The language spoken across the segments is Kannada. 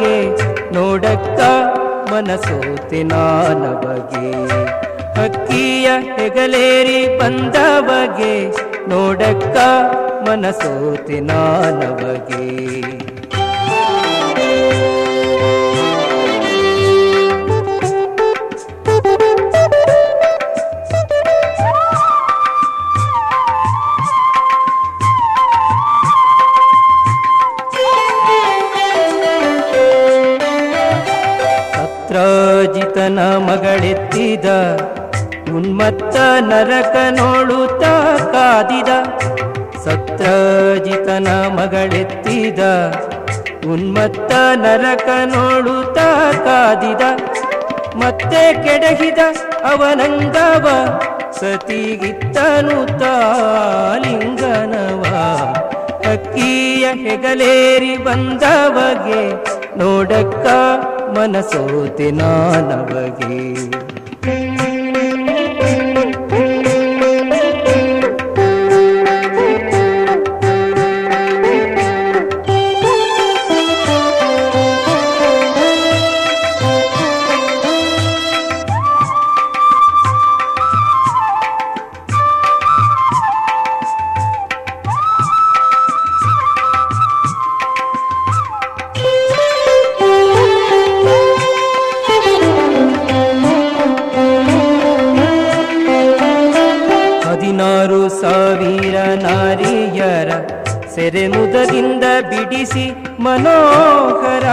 ಬಗೆ ನೋಡಕ್ಕ ಮನಸೋತೆ ನಾನ ಬಗೆ. ಹಕ್ಕಿಯ ಹೆಗಲೇರಿ ಬಂದ ಬಗೆ ನೋಡಕ್ಕ ಮನಸೋತೆ ನಾನ ಸತ್ರಾಜಿತನ ಮಗಳೆತ್ತಿದ, ಉನ್ಮತ್ತ ನರಕ ನೋಡುತ್ತ ಕಾದಿದ, ಸತ್ರಾಜಿತನ ಮಗಳೆತ್ತಿದ, ಉನ್ಮತ್ತ ನರಕ ನೋಡುತ್ತ ಕಾದಿದ, ಮತ್ತೆ ಕೆಡಹಿದ ಅವನಂಗವ, ಸತಿಗಿತ್ತನು ತಾಲಿಂಗನವ. ಅಕ್ಕಿಯ ಹೆಗಲೇರಿ ಬಂದವಗೆ ನೋಡಕ್ಕ मनसोति नागे ಸೆರೆಮುದದಿಂದ ಬಿಡಿಸಿ ಮನೋಹರ.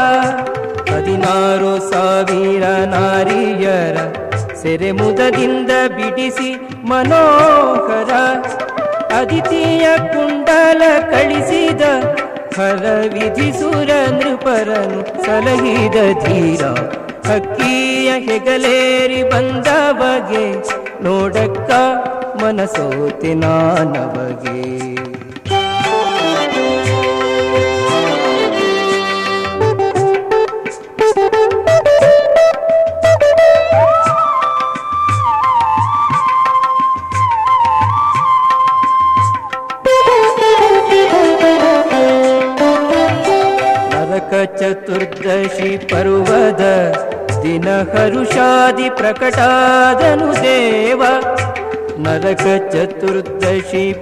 ಹದಿನಾರು ಸಾವಿರ ನಾರಿಯರ ಸೆರೆಮುದದಿಂದ ಬಿಡಿಸಿ ಮನೋಹರ. ಅದಿತಿಯ ಕುಂಡಲ ಕಳಿಸಿದ ಹರ ವಿಧಿಸುರ ನೃಪರನು ಸಲಹಿದ ಧೀರ. ಹಕ್ಕಿಯ ಹೆಗಲೇರಿ ಬಂದ ಬಗೆ ನೋಡಕ್ಕ ಮನಸೋತೆ ನಾನ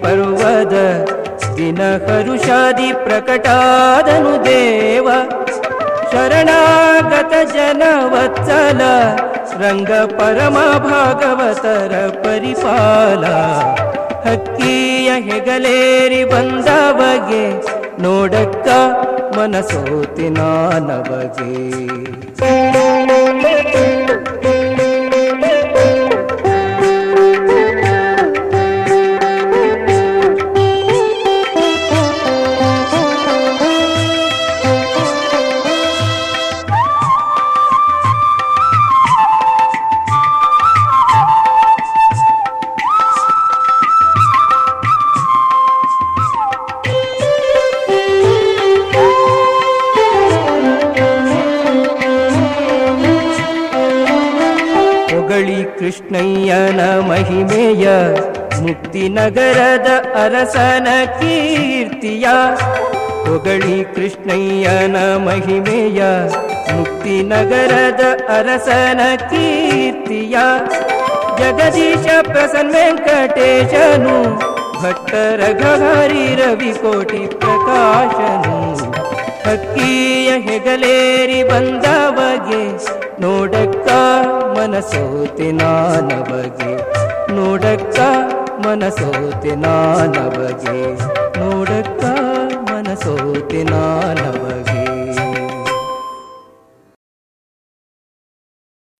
ಪರ್ವದ ದಿನ ಹರುಷಾದಿ ಪ್ರಕಟಾದನು ದೇವ. ಶರಣಾಗತ ಜನವತ್ಸಲ, ರಂಗ ಪರಮ ಭಾಗವತರ ಪರಿಪಾಲ. ಹಕ್ಕಿಯ ಹೆಗಲೇರಿ ಬಂದ ಬಗೆ ನೋಡಕ್ಕ ಮನಸೋತಿ ನಾನ ಹೊಗಳಿ ಕೃಷ್ಣಯ್ಯನ ಮಹಿಮೆಯ ಮುಕ್ತಿ ನಗರದ ಅರಸನ ಕೀರ್ತಿಯ ಹೊಗಳಿ ಕೃಷ್ಣಯ್ಯನ ಮಹಿಮೆಯ ಮುಕ್ತಿ ನಗರದ ಅರಸನ ಕೀರ್ತಿಯ ಜಗದೀಶ ಪ್ರಸನ್ನ ವೆಂಕಟೇಶನು ಭಟ್ಟರ ರವಿ ಕೋಟಿ ಪ್ರಕಾಶನು ಹಕ್ಕಿಯ ಹೆಗಲೇರಿ ಬಂದ ಬಗೆ ನೋಡಕ್ಕ ಮನಸೋತಿ ನಾನ ನೋಡಕ್ಕ ಮನಸೋತಿ ನಾನ ನೋಡಕ್ಕ ಮನಸೋತಿ ನಾನ